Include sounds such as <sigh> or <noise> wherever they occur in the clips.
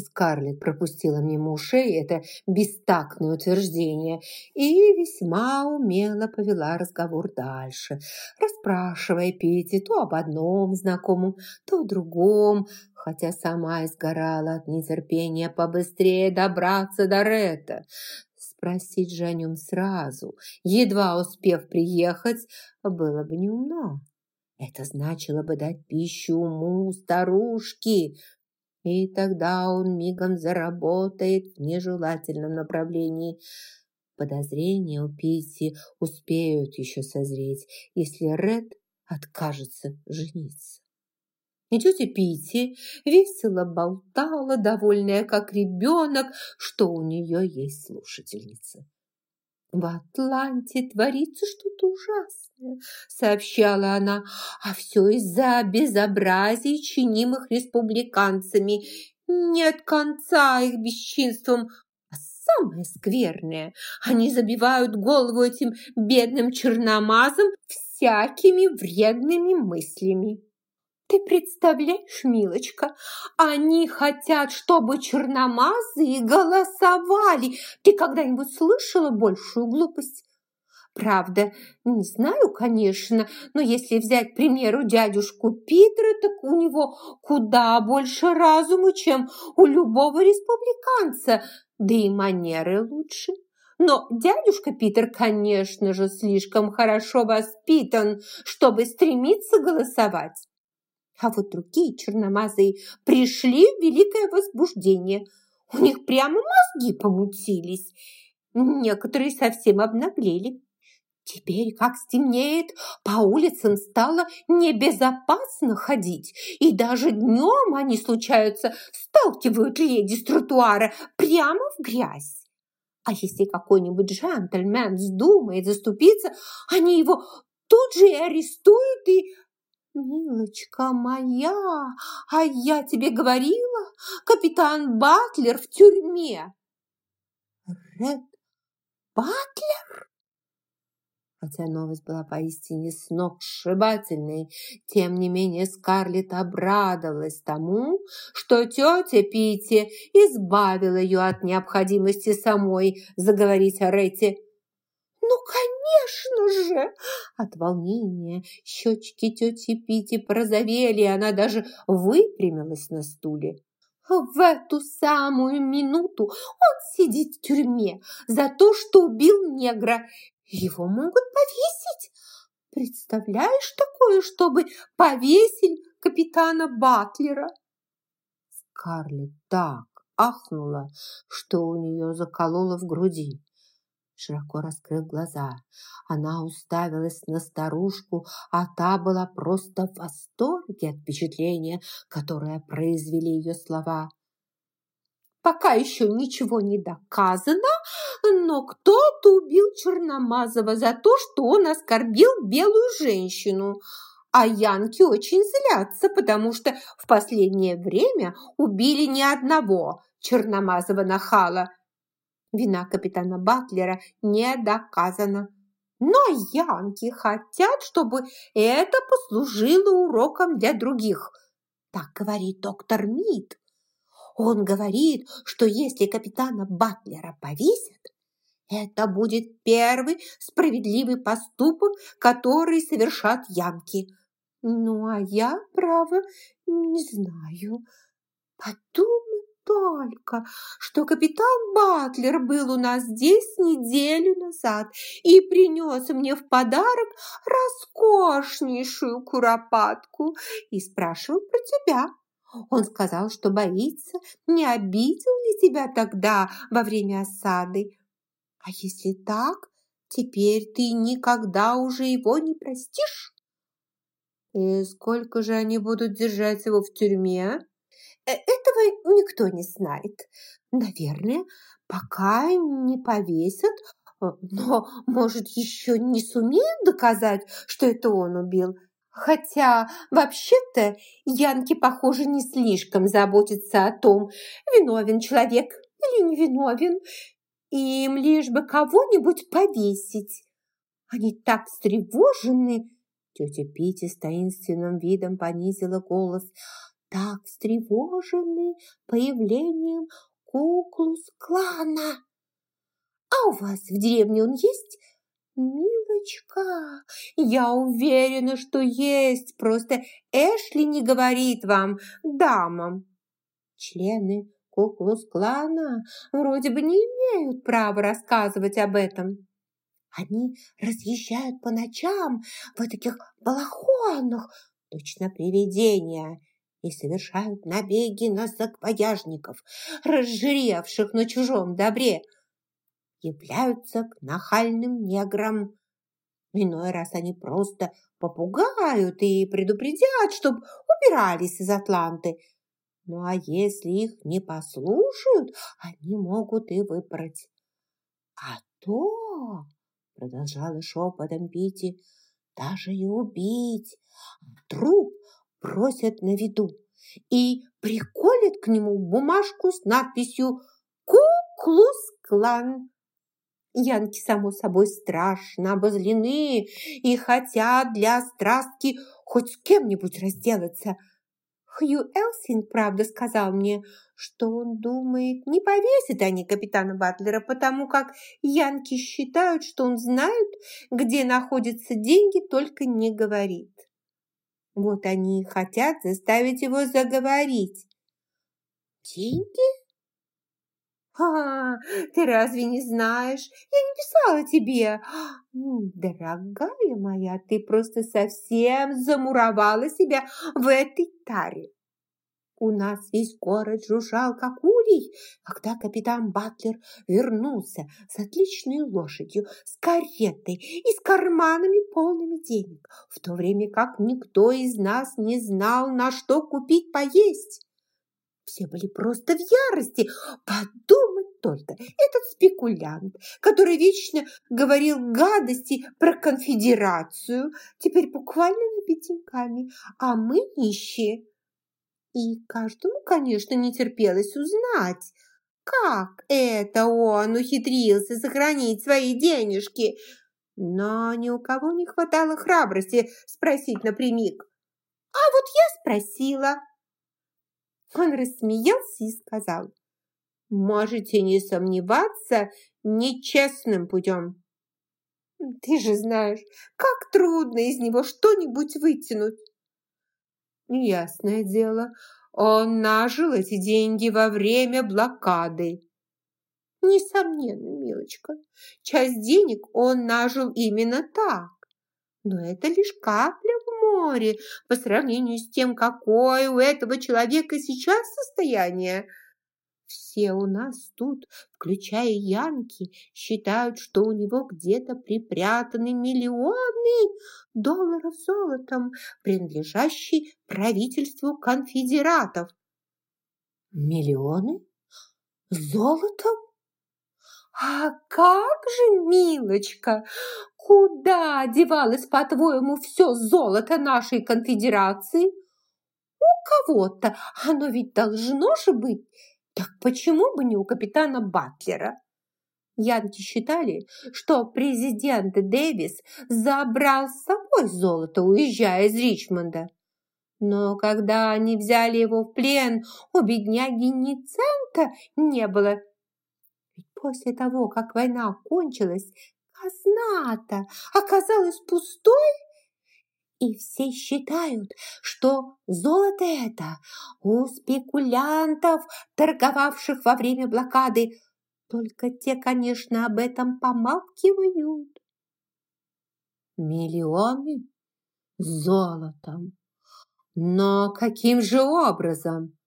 Скарлетт пропустила мимо ушей это бестактное утверждение и весьма умело повела разговор дальше, расспрашивая Питти то об одном знакомом, то о другом, хотя сама изгорала от нетерпения побыстрее добраться до Ретта. Спросить же о нем сразу, едва успев приехать, было бы неумно. Это значило бы дать пищу уму старушки, и тогда он мигом заработает в нежелательном направлении. Подозрения у Питти успеют еще созреть, если Ред откажется жениться. И тетя Питти весело болтала, довольная как ребенок, что у нее есть слушательница. «В Атланте творится что-то ужасное», — сообщала она, «а все из-за безобразий, чинимых республиканцами. Нет конца их бесчинствам, а самое скверное, они забивают голову этим бедным черномазом всякими вредными мыслями». Ты представляешь, милочка, они хотят, чтобы черномазые голосовали. Ты когда-нибудь слышала большую глупость? Правда, не знаю, конечно, но если взять, к примеру, дядюшку Питера, так у него куда больше разума, чем у любого республиканца, да и манеры лучше. Но дядюшка Питер, конечно же, слишком хорошо воспитан, чтобы стремиться голосовать. А вот другие черномазые пришли в великое возбуждение. У них прямо мозги помутились. Некоторые совсем обнаглели. Теперь, как стемнеет, по улицам стало небезопасно ходить, и даже днем они, случаются, сталкивают леди с тротуара прямо в грязь. А если какой-нибудь джентльмен вздумает заступиться, они его тут же и арестуют и «Милочка моя, а я тебе говорила, капитан Батлер в тюрьме!» «Ред Батлер?» Хотя новость была поистине сногсшибательной, тем не менее Скарлетт обрадовалась тому, что тетя Питти избавила ее от необходимости самой заговорить о Ретте. «Ну, конечно же!» От волнения щечки тети Пити порозовели, и она даже выпрямилась на стуле. В эту самую минуту он сидит в тюрьме за то, что убил негра. Его могут повесить. Представляешь такое, чтобы повесили капитана Батлера? Скарлетт так ахнула, что у нее заколола в груди широко раскрыв глаза. Она уставилась на старушку, а та была просто в восторге от впечатления, которое произвели ее слова. Пока еще ничего не доказано, но кто-то убил Черномазова за то, что он оскорбил белую женщину. А янки очень злятся, потому что в последнее время убили не одного Черномазова нахала – Вина капитана Батлера не доказана. Но янки хотят, чтобы это послужило уроком для других. Так говорит доктор Мид. Он говорит, что если капитана Батлера повесят, это будет первый справедливый поступок, который совершат янки. Ну, а я, право, не знаю. Подумай только, что капитан Батлер был у нас здесь неделю назад и принес мне в подарок роскошнейшую куропатку и спрашивал про тебя. Он сказал, что боится, не обидел ли тебя тогда во время осады. А если так, теперь ты никогда уже его не простишь. И сколько же они будут держать его в тюрьме? Э, этого никто не знает. Наверное, пока не повесят, э, но, может, еще не сумеют доказать, что это он убил. Хотя, вообще-то, янки, похоже, не слишком заботятся о том, виновен человек или не виновен. Им лишь бы кого-нибудь повесить. Они так встревожены. Тетя Питти с таинственным видом понизила голос – так встревожены появлением куклус-клана. А у вас в деревне он есть? Милочка, я уверена, что есть, просто Эшли не говорит вам, дамам. Члены куклус-клана вроде бы не имеют права рассказывать об этом. Они разъезжают по ночам в таких балахонах, точно привидения, и совершают набеги на саквояжников, разжиревших на чужом добре, являются к нахальным неграм. Иной раз они просто попугают и предупредят, чтоб убирались из Атланты. Ну а если их не послушают, они могут и выпороть. А то, продолжала шепотом Пити, даже и убить. Труп бросят на виду и приколят к нему бумажку с надписью «Ку-клус-клан». Янки, само собой, страшно обозлены и хотят для страстки хоть с кем-нибудь разделаться. Хью Элсинг, правда, сказал мне, что он думает, не повесит они капитана Батлера, потому как янки считают, что он знает, где находятся деньги, только не говорит. Вот они и хотят заставить его заговорить. Деньги? «А, ты разве не знаешь? Я не писала тебе!» «Дорогая моя, ты просто совсем замуровала себя в этой таре!» У нас весь город жужжал, как улей, когда капитан Батлер вернулся с отличной лошадью, с каретой и с карманами полными денег, в то время как никто из нас не знал, на что купить поесть. Все были просто в ярости. Подумать только, этот спекулянт, который вечно говорил гадости про конфедерацию, теперь буквально набитеньками, а мы нищие. И каждому, конечно, не терпелось узнать, как это он ухитрился сохранить свои денежки. Но ни у кого не хватало храбрости спросить напрямик. А вот я спросила. Он рассмеялся и сказал, «Можете не сомневаться нечестным путем. Ты же знаешь, как трудно из него что-нибудь вытянуть. Ясное дело, он нажил эти деньги во время блокады. Несомненно, милочка, часть денег он нажил именно так. Но это лишь капля в море по сравнению с тем, какое у этого человека сейчас состояние. Все у нас тут, включая Янки, считают, что у него где-то припрятаны миллионы долларов золотом, принадлежащие правительству конфедератов. Миллионы? Золотом? А как же, милочка, куда девалось, по-твоему, все золото нашей конфедерации? У кого-то оно ведь должно же быть так почему бы не у капитана Батлера? Янки считали, что президент Дэвис забрал с собой золото, уезжая из Ричмонда. Но когда они взяли его в плен, у бедняги ни цента не было. После того, как война кончилась, казна-то оказалась пустой. И все считают, что золото это у спекулянтов, торговавших во время блокады. Только те, конечно, об этом помалкивают. Миллионы золотом. Но каким же образом?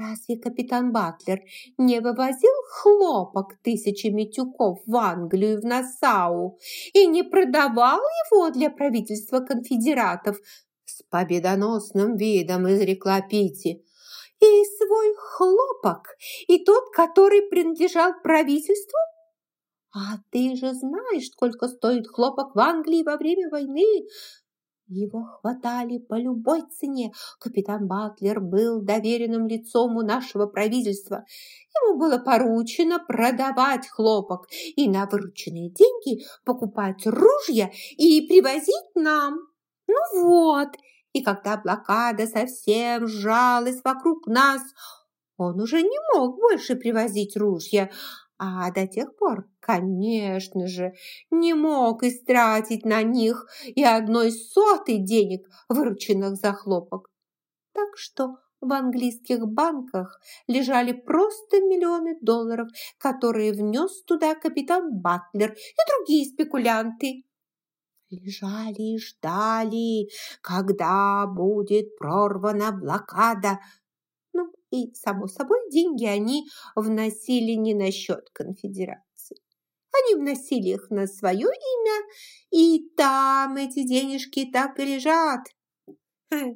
Разве капитан Батлер не вывозил хлопок тысячами тюков в Англию и в Нассау и не продавал его для правительства конфедератов? С победоносным видом изрекла Пити. И свой хлопок, и тот, который принадлежал правительству? А ты же знаешь, сколько стоит хлопок в Англии во время войны. Его хватали по любой цене. Капитан Батлер был доверенным лицом у нашего правительства. Ему было поручено продавать хлопок и на вырученные деньги покупать ружья и привозить нам. Ну вот, И когда блокада совсем сжалась вокруг нас, он уже не мог больше привозить ружья, а до тех пор, конечно же, не мог истратить на них и одной сотой денег, вырученных за хлопок. Так что в английских банках лежали просто миллионы долларов, которые внес туда капитан Батлер и другие спекулянты. Лежали и ждали, когда будет прорвана блокада. И, само собой, деньги они вносили не на счет конфедерации. Они вносили их на свое имя, и там эти денежки так и лежат.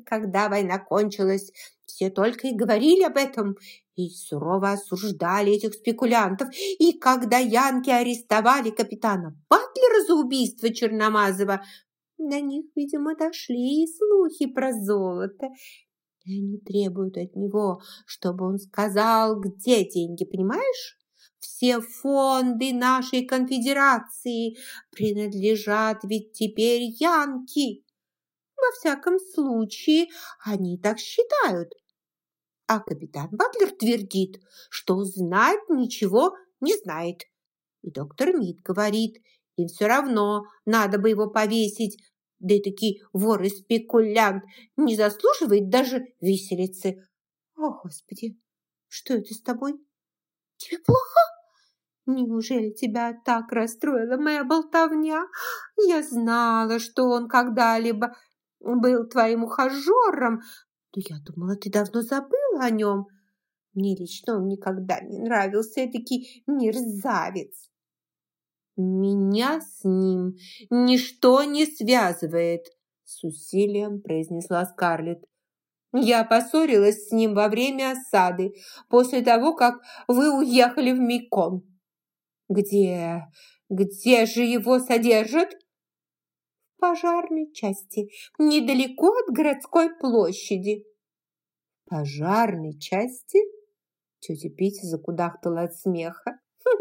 Когда война кончилась, все только и говорили об этом и сурово осуждали этих спекулянтов. И когда янки арестовали капитана Батлера за убийство Черномазова, до них, видимо, дошли слухи про золото. И они требуют от него, чтобы он сказал, где деньги, понимаешь? Все фонды нашей конфедерации принадлежат ведь теперь Янки. Во всяком случае, они так считают. А капитан Батлер твердит, что знать ничего не знает. И доктор Мид говорит, им все равно надо бы его повесить, да и таки вор и спекулянт не заслуживает даже виселицы. О, Господи, что это с тобой? Тебе плохо? Неужели тебя так расстроила моя болтовня? Я знала, что он когда-либо был твоим ухажером, но я думала, ты давно забыла о нем. Мне лично он никогда не нравился, этакий мерзавец. Меня с ним ничто не связывает, с усилием произнесла Скарлетт. Я поссорилась с ним во время осады, после того, как вы уехали в Микон. Где, где же его содержат? В пожарной части, недалеко от городской площади. Пожарной части? Тетя Пита закудахтала от смеха. <laughs>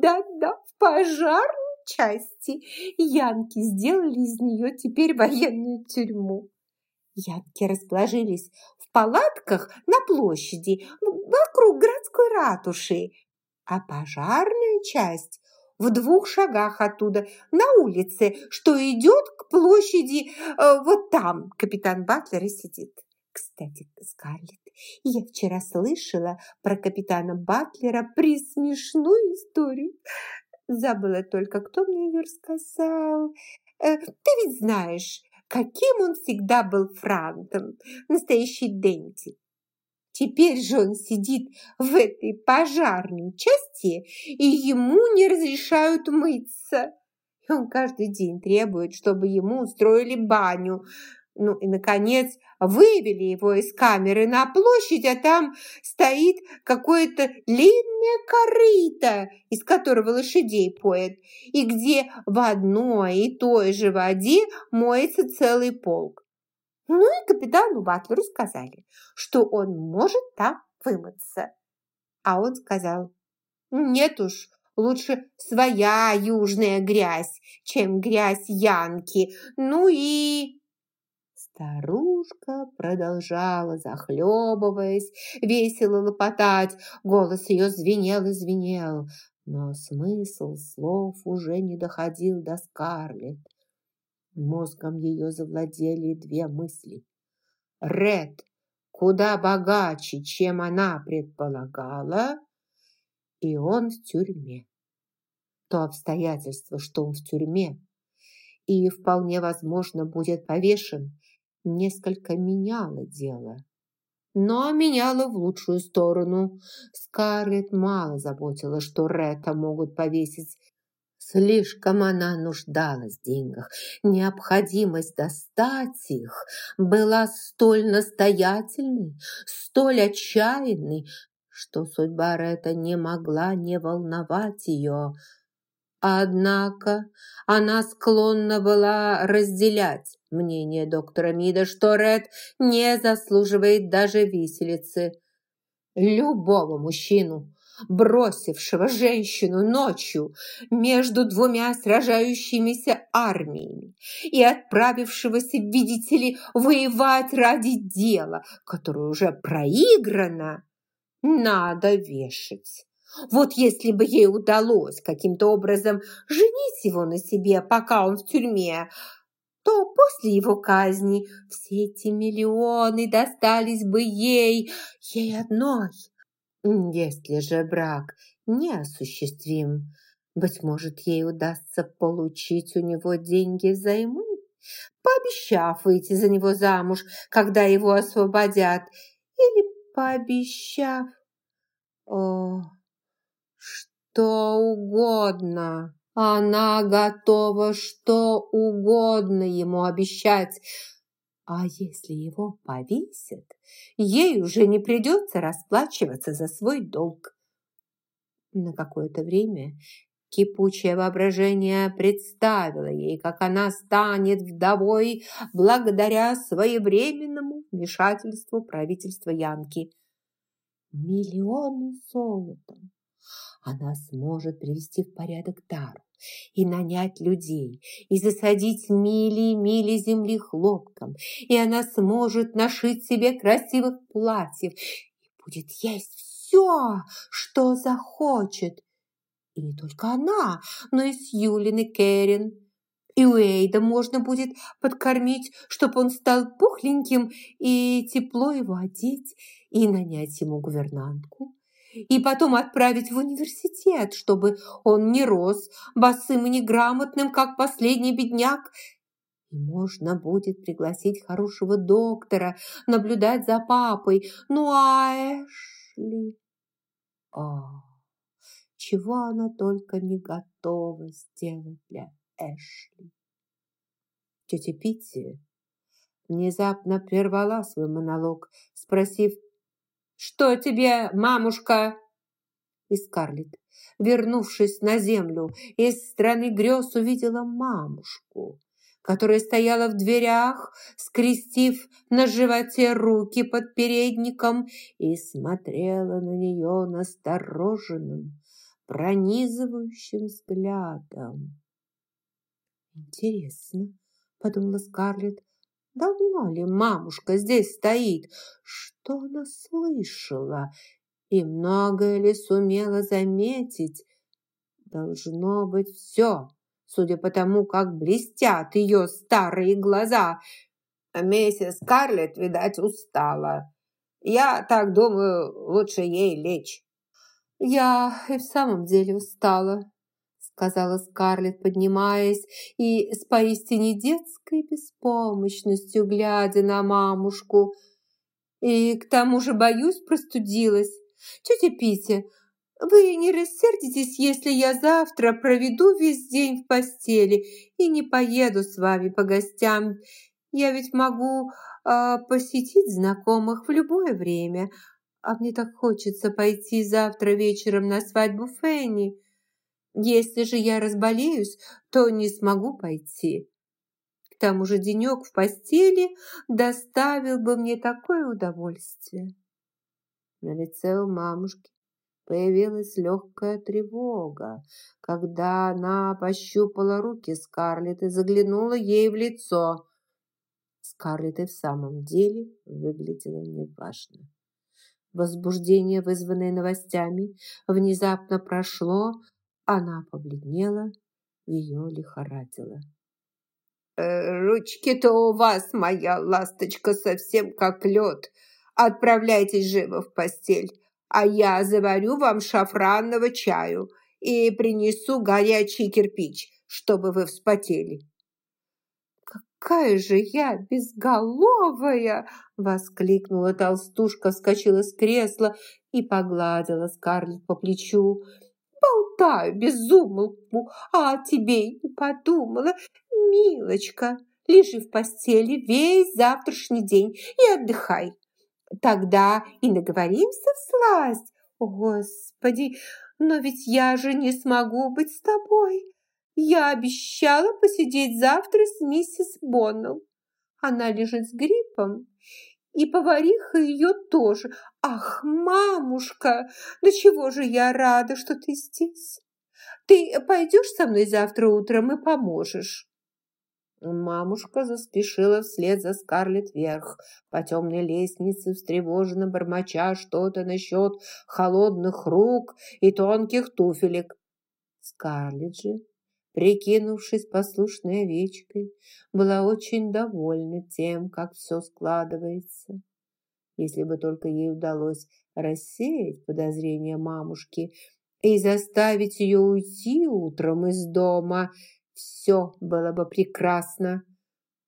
Да-да, пожарной части. Янки сделали из нее теперь военную тюрьму. Янки расположились в палатках на площади вокруг городской ратуши, а пожарная часть в двух шагах оттуда, на улице, что идет к площади э, вот там. Капитан Батлер и сидит. Кстати, Скарлетт, я вчера слышала про капитана Батлера присмешную историю. Забыла только, кто мне ее рассказал. Э, ты ведь знаешь, каким он всегда был франтом, настоящий Денти. Теперь же он сидит в этой пожарной части, и ему не разрешают мыться. И он каждый день требует, чтобы ему устроили баню. Ну и, наконец, вывели его из камеры на площадь, а там стоит какое-то длинное корыто, из которого лошадей поят, и где в одной и той же воде моется целый полк. Ну и капитану Батлеру сказали, что он может там вымыться. А он сказал, нет уж, лучше своя южная грязь, чем грязь Янки. Ну и... Старушка продолжала, захлебываясь, весело лопотать. Голос ее звенел и звенел, но смысл слов уже не доходил до Скарлетт. Мозгом ее завладели две мысли. Ред куда богаче, чем она предполагала, и он в тюрьме. То обстоятельство, что он в тюрьме и вполне возможно будет повешен, несколько меняло дело. Но меняло в лучшую сторону. Скарлетт мало заботила, что Ретта могут повесить Слишком она нуждалась в деньгах. Необходимость достать их была столь настоятельной, столь отчаянной, что судьба Ретта не могла не волновать ее. Однако она склонна была разделять мнение доктора Мида, что Ред не заслуживает даже виселицы. Любого мужчину, бросившего женщину ночью между двумя сражающимися армиями и отправившегося, видите ли, воевать ради дела, которое уже проиграно, надо вешать. Вот если бы ей удалось каким-то образом женить его на себе, пока он в тюрьме, то после его казни все эти миллионы достались бы ей, ей одной. Если же брак неосуществим, быть может, ей удастся получить у него деньги взаймы, пообещав выйти за него замуж, когда его освободят, или пообещав... О, что угодно. Она готова что угодно ему обещать. А если его повесят, ей уже не придется расплачиваться за свой долг. На какое-то время кипучее воображение представило ей, как она станет вдовой благодаря своевременному вмешательству правительства Янки. Миллионы золотом она сможет привести в порядок тару и нанять людей, и засадить мили и мили земли хлопком, и она сможет нашить себе красивых платьев и будет есть все, что захочет. И не только она, но и Сьюлин и Кэрин. И Уэйда можно будет подкормить, чтобы он стал пухленьким, и тепло его одеть, и нанять ему гувернантку, и потом отправить в университет, чтобы он не рос босым и неграмотным, как последний бедняк. И можно будет пригласить хорошего доктора, наблюдать за папой. Ну а Эшли... О, чего она только не готова сделать для Эшли. Тетя Питти внезапно прервала свой монолог, спросив, «Что тебе, мамушка?» И Скарлетт, вернувшись на землю, из страны грез увидела мамушку, которая стояла в дверях, скрестив на животе руки под передником и смотрела на нее настороженным, пронизывающим взглядом. «Интересно», — подумала Скарлетт, Давно ли мамушка здесь стоит? Что она слышала? И многое ли сумела заметить? Должно быть все, судя по тому, как блестят ее старые глаза. Миссис Карлетт, видать, устала. Я так думаю, лучше ей лечь. Я и в самом деле устала, сказала Скарлетт, поднимаясь и с поистине детской беспомощностью глядя на мамушку. И к тому же, боюсь, простудилась. Тетя Питя, вы не рассердитесь, если я завтра проведу весь день в постели и не поеду с вами по гостям. Я ведь могу э, посетить знакомых в любое время, а мне так хочется пойти завтра вечером на свадьбу Фенни. Если же я разболеюсь, то не смогу пойти. К тому же денек в постели доставил бы мне такое удовольствие. На лице у мамушки появилась легкая тревога, когда она пощупала руки Скарлетт и заглянула ей в лицо. Скарлетт и в самом деле выглядела неважно. Возбуждение, вызванное новостями, внезапно прошло, она побледнела, ее лихорадило. «Э, «Ручки-то у вас, моя ласточка, совсем как лед. Отправляйтесь живо в постель, а я заварю вам шафранного чаю и принесу горячий кирпич, чтобы вы вспотели». «Какая же я безголовая!» – воскликнула толстушка, вскочила с кресла и погладила Скарлетт по плечу болтаю без умолку, а о тебе и не подумала. Милочка, лежи в постели весь завтрашний день и отдыхай. Тогда и наговоримся в сласть. Господи, но ведь я же не смогу быть с тобой. Я обещала посидеть завтра с миссис Боннелл. Она лежит с гриппом, и повариха ее тоже, «Ах, мамушка, да чего же я рада, что ты здесь! Ты пойдешь со мной завтра утром и поможешь?» Мамушка заспешила вслед за Скарлетт вверх по темной лестнице, встревоженно бормоча что-то насчет холодных рук и тонких туфелек. Скарлетт же, прикинувшись послушной овечкой, была очень довольна тем, как все складывается. Если бы только ей удалось рассеять подозрения мамушки и заставить ее уйти утром из дома – все было бы прекрасно.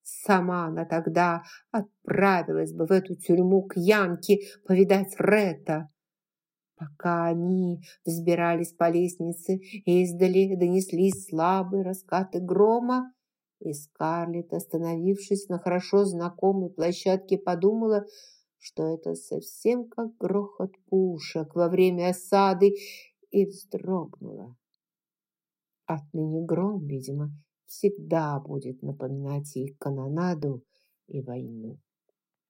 Сама она тогда отправилась бы в эту тюрьму к Янке повидать Ретта. Пока они взбирались по лестнице, издали донеслись слабые раскаты грома, и Скарлетт, остановившись на хорошо знакомой площадке, подумала, что это совсем как грохот пушек во время осады, и вздрогнула. Отныне гром, видимо, всегда будет напоминать ей канонаду и войну.